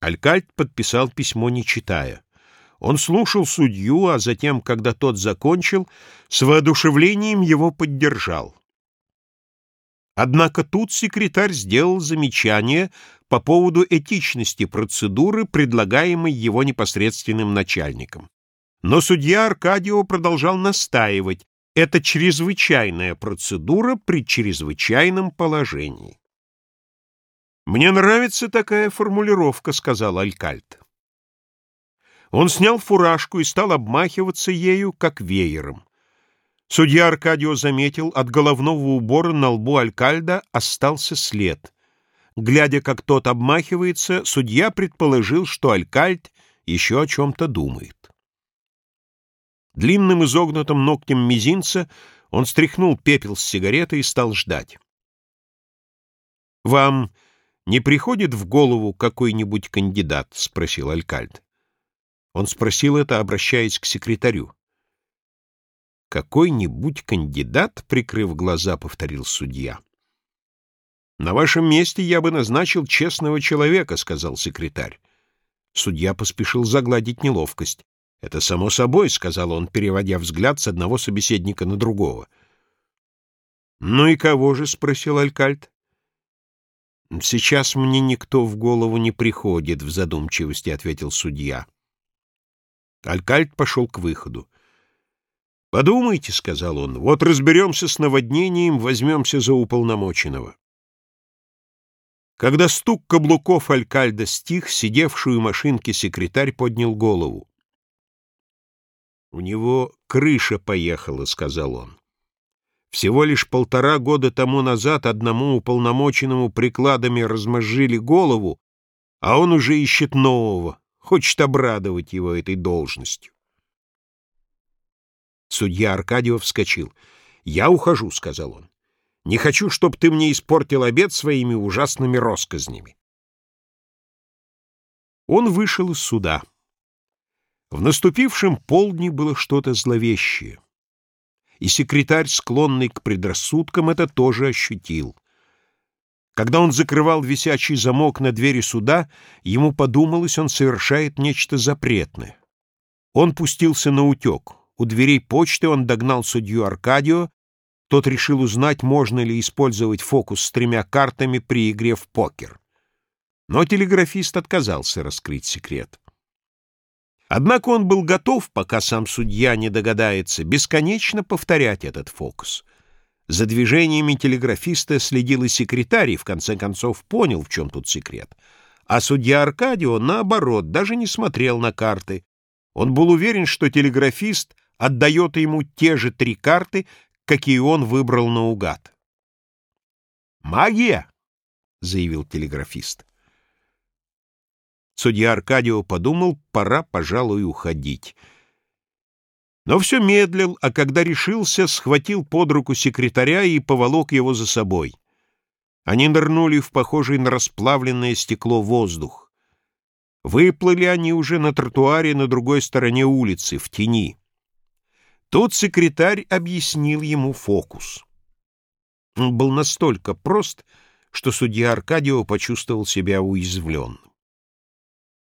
Алькальт подписал письмо, не читая. Он слушал судью, а затем, когда тот закончил, с воодушевлением его поддержал. Однако тут секретарь сделал замечание по поводу этичности процедуры, предлагаемой его непосредственным начальником. Но судья Аркадио продолжал настаивать, это чрезвычайная процедура при чрезвычайном положении. «Мне нравится такая формулировка», — сказал Алькальт. Он снял фуражку и стал обмахиваться ею, как веером. Судья Аркадио заметил, от головного убора на лбу Алькальда остался след. Глядя, как тот обмахивается, судья предположил, что Алькальд еще о чем-то думает. Длинным изогнутым ногтем мизинца он стряхнул пепел с сигареты и стал ждать. «Вам не приходит в голову какой-нибудь кандидат?» — спросил Алькальд. Он спросил это, обращаясь к секретарю. «Какой-нибудь кандидат?» — прикрыв глаза, повторил судья. «На вашем месте я бы назначил честного человека», — сказал секретарь. Судья поспешил загладить неловкость. «Это само собой», — сказал он, переводя взгляд с одного собеседника на другого. «Ну и кого же?» — спросил Алькальд. «Сейчас мне никто в голову не приходит», — в задумчивости ответил судья. Алькальд пошел к выходу. «Подумайте», — сказал он, — «вот разберемся с наводнением, возьмемся за уполномоченного». Когда стук каблуков Алькальда стих, сидевшую у машинки секретарь поднял голову. «У него крыша поехала», — сказал он. «Всего лишь полтора года тому назад одному уполномоченному прикладами размозжили голову, а он уже ищет нового, хочет обрадовать его этой должностью. Судья Аркадьев вскочил. «Я ухожу», — сказал он. «Не хочу, чтобы ты мне испортил обед своими ужасными росказнями». Он вышел из суда. В наступившем полдне было что-то зловещее. И секретарь, склонный к предрассудкам, это тоже ощутил. Когда он закрывал висячий замок на двери суда, ему подумалось, он совершает нечто запретное. Он пустился на утек. У дверей почты он догнал судью Аркадио. Тот решил узнать, можно ли использовать фокус с тремя картами при игре в покер. Но телеграфист отказался раскрыть секрет. Однако он был готов, пока сам судья не догадается, бесконечно повторять этот фокус — за движениями телеграфиста следил и секретарь, и в конце концов понял, в чем тут секрет. А судья Аркадио, наоборот, даже не смотрел на карты. Он был уверен, что телеграфист отдает ему те же три карты, какие он выбрал наугад. «Магия!» — заявил телеграфист. Судья Аркадио подумал, пора, пожалуй, уходить. Но все медлил, а когда решился, схватил под руку секретаря и поволок его за собой. Они нырнули в похожий на расплавленное стекло воздух. Выплыли они уже на тротуаре на другой стороне улицы, в тени. Тут секретарь объяснил ему фокус. Он был настолько прост, что судья Аркадио почувствовал себя уязвленным.